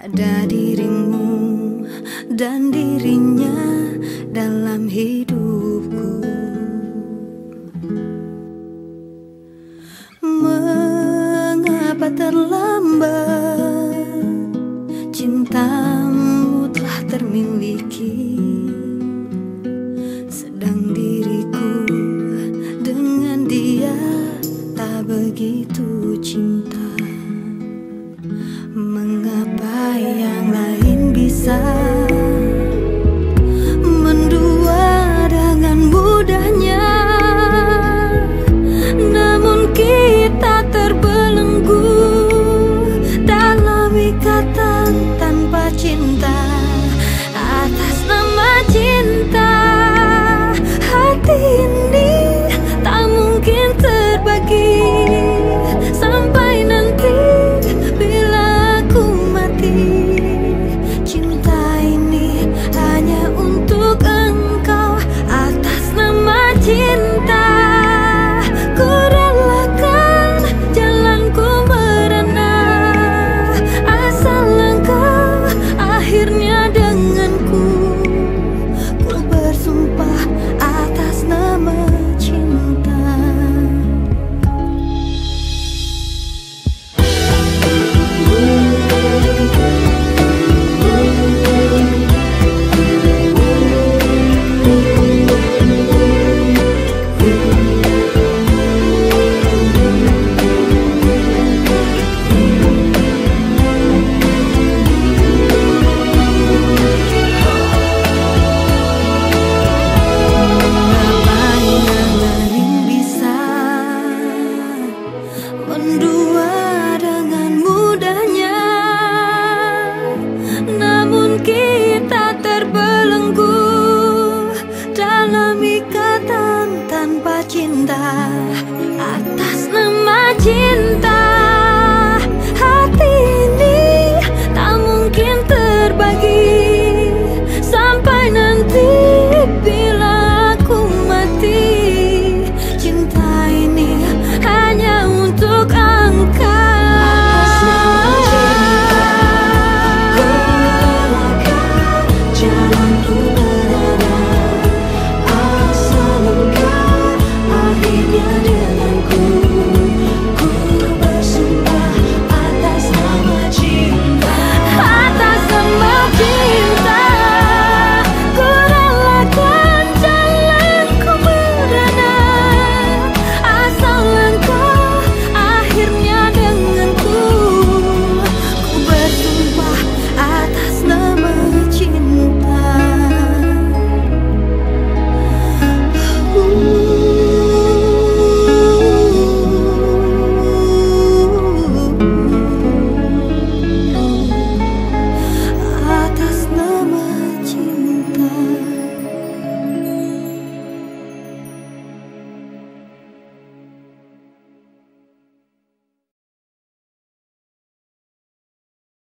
Ada dirimu dan dirinya dalam hidupku. Mengapa terlambat? Cintamu telah termiliki. Sedang diriku dengan dia tak begitu cinta kayang maimbisa. 天。aquí.